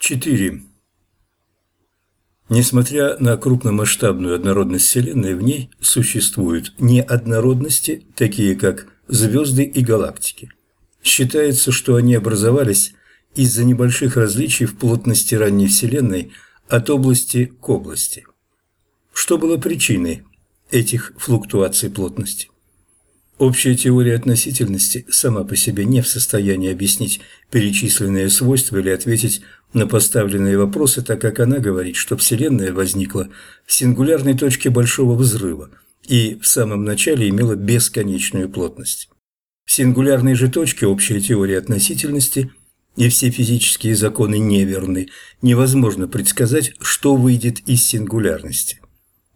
4. Несмотря на крупномасштабную однородность Вселенной, в ней существуют неоднородности, такие как звезды и галактики. Считается, что они образовались из-за небольших различий в плотности ранней Вселенной от области к области. Что было причиной этих флуктуаций плотности? Общая теория относительности сама по себе не в состоянии объяснить перечисленные свойства или ответить на поставленные вопросы, так как она говорит, что Вселенная возникла в сингулярной точке Большого Взрыва и в самом начале имела бесконечную плотность. В сингулярной же точке общая теория относительности и все физические законы неверны, невозможно предсказать, что выйдет из сингулярности.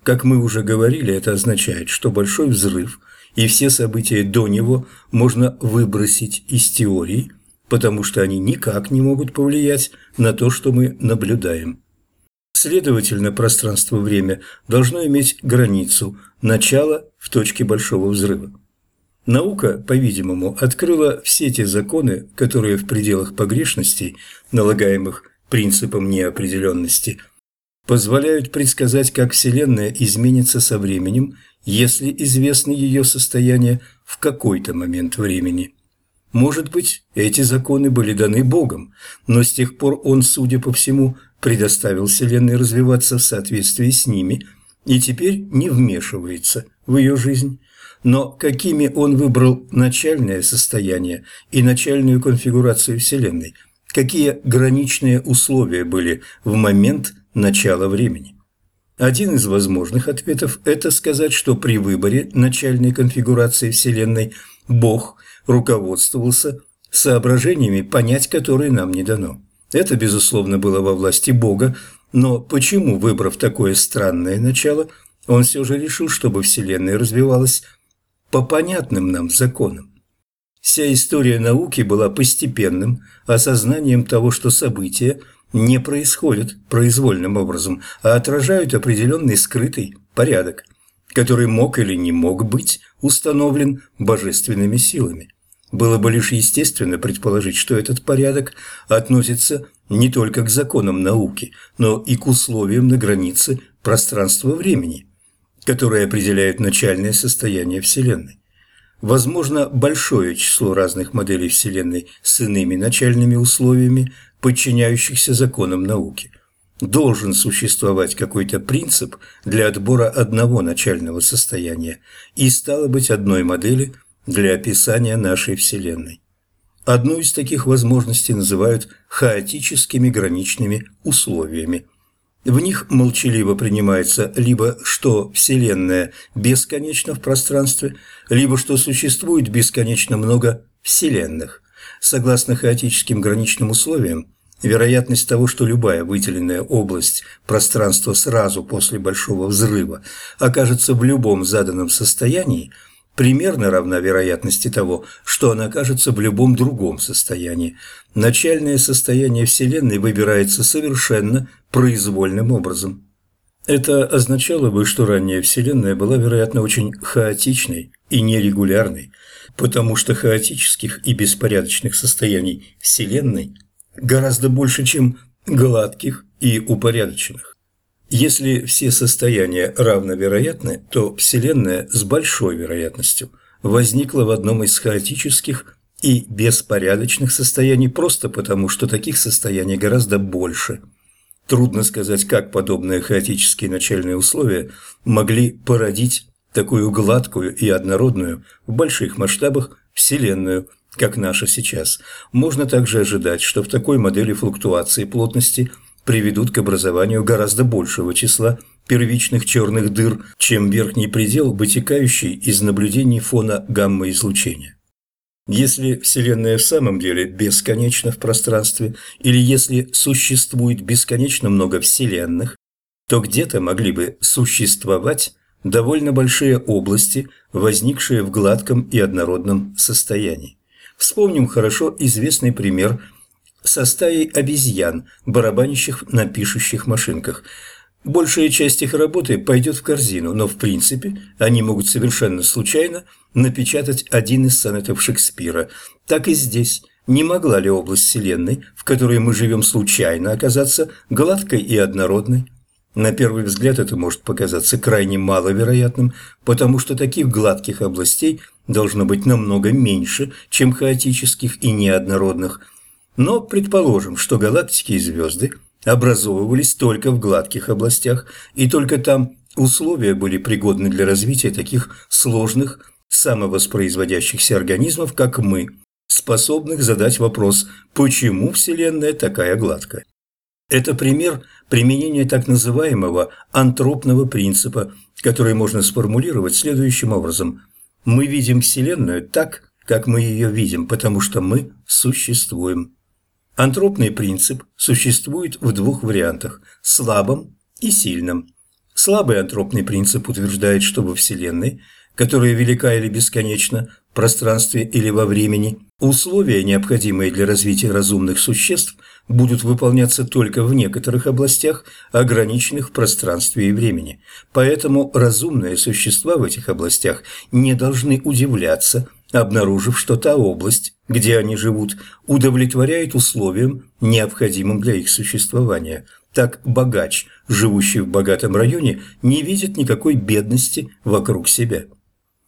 Как мы уже говорили, это означает, что Большой Взрыв – и все события до него можно выбросить из теории, потому что они никак не могут повлиять на то, что мы наблюдаем. Следовательно, пространство-время должно иметь границу, начало в точке Большого Взрыва. Наука, по-видимому, открыла все те законы, которые в пределах погрешностей, налагаемых принципом неопределенности, позволяют предсказать, как Вселенная изменится со временем если известно ее состояние в какой-то момент времени. Может быть, эти законы были даны Богом, но с тех пор Он, судя по всему, предоставил Вселенной развиваться в соответствии с ними и теперь не вмешивается в ее жизнь. Но какими Он выбрал начальное состояние и начальную конфигурацию Вселенной? Какие граничные условия были в момент начала времени? Один из возможных ответов – это сказать, что при выборе начальной конфигурации Вселенной Бог руководствовался соображениями, понять которые нам не дано. Это, безусловно, было во власти Бога, но почему, выбрав такое странное начало, он все же решил, чтобы Вселенная развивалась по понятным нам законам? Вся история науки была постепенным осознанием того, что события – не происходят произвольным образом, а отражают определенный скрытый порядок, который мог или не мог быть установлен божественными силами. Было бы лишь естественно предположить, что этот порядок относится не только к законам науки, но и к условиям на границе пространства-времени, которые определяют начальное состояние Вселенной. Возможно, большое число разных моделей Вселенной с иными начальными условиями, подчиняющихся законам науки. Должен существовать какой-то принцип для отбора одного начального состояния и, стало быть, одной модели для описания нашей Вселенной. Одну из таких возможностей называют хаотическими граничными условиями. В них молчаливо принимается либо что Вселенная бесконечна в пространстве, либо что существует бесконечно много Вселенных. Согласно хаотическим граничным условиям, вероятность того, что любая выделенная область пространства сразу после Большого Взрыва окажется в любом заданном состоянии, примерно равна вероятности того, что она окажется в любом другом состоянии. Начальное состояние Вселенной выбирается совершенно произвольным образом. Это означало бы, что ранняя Вселенная была, вероятно, очень хаотичной и нерегулярной, потому что хаотических и беспорядочных состояний Вселенной гораздо больше, чем гладких и упорядоченных. Если все состояния равновероятны, то Вселенная с большой вероятностью возникла в одном из хаотических и беспорядочных состояний просто потому, что таких состояний гораздо больше. Трудно сказать, как подобные хаотические начальные условия могли породить такую гладкую и однородную в больших масштабах Вселенную, как наша сейчас. Можно также ожидать, что в такой модели флуктуации плотности приведут к образованию гораздо большего числа первичных черных дыр, чем верхний предел, вытекающий из наблюдений фона гамма-излучения. Если Вселенная в самом деле бесконечна в пространстве, или если существует бесконечно много Вселенных, то где-то могли бы существовать довольно большие области, возникшие в гладком и однородном состоянии. Вспомним хорошо известный пример со стаей обезьян, барабанящих на пишущих машинках. Большая часть их работы пойдет в корзину, но в принципе они могут совершенно случайно напечатать один из сонетов Шекспира. Так и здесь не могла ли область Вселенной, в которой мы живем случайно, оказаться гладкой и однородной? На первый взгляд это может показаться крайне маловероятным, потому что таких гладких областей должно быть намного меньше, чем хаотических и неоднородных. Но предположим, что галактики и звезды образовывались только в гладких областях, и только там условия были пригодны для развития таких сложных, самовоспроизводящихся организмов, как мы – способных задать вопрос, почему Вселенная такая гладкая. Это пример применения так называемого антропного принципа, который можно сформулировать следующим образом. Мы видим Вселенную так, как мы ее видим, потому что мы существуем. Антропный принцип существует в двух вариантах – слабом и сильном. Слабый антропный принцип утверждает, что во Вселенной, которая велика или бесконечна, в пространстве или во времени, условия, необходимые для развития разумных существ, будут выполняться только в некоторых областях, ограниченных в пространстве и времени. Поэтому разумные существа в этих областях не должны удивляться, обнаружив, что та область, где они живут, удовлетворяет условиям, необходимым для их существования. Так богач, живущий в богатом районе, не видит никакой бедности вокруг себя.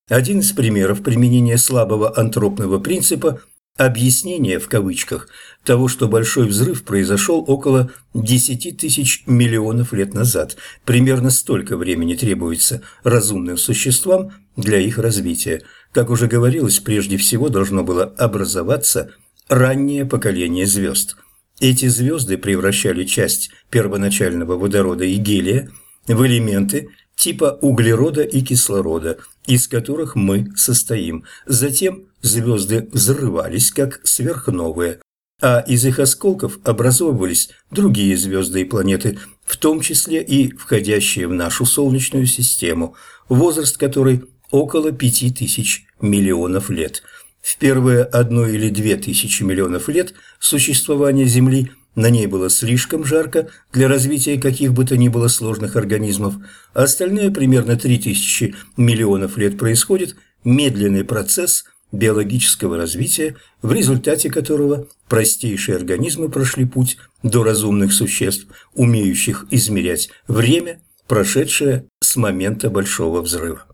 Один из примеров применения слабого антропного принципа – объяснение, в кавычках, того, что Большой взрыв произошел около 10 тысяч миллионов лет назад. Примерно столько времени требуется разумным существам для их развития. Как уже говорилось, прежде всего должно было образоваться раннее поколение звезд. Эти звезды превращали часть первоначального водорода и гелия в элементы, типа углерода и кислорода, из которых мы состоим. Затем звезды взрывались, как сверхновые, а из их осколков образовывались другие звезды и планеты, в том числе и входящие в нашу Солнечную систему, возраст которой около пяти тысяч миллионов лет. В первые одну или две тысячи миллионов лет существования Земли – на ней было слишком жарко для развития каких бы то ни было сложных организмов, а остальные примерно 3000 миллионов лет происходит медленный процесс биологического развития, в результате которого простейшие организмы прошли путь до разумных существ, умеющих измерять время, прошедшее с момента Большого взрыва.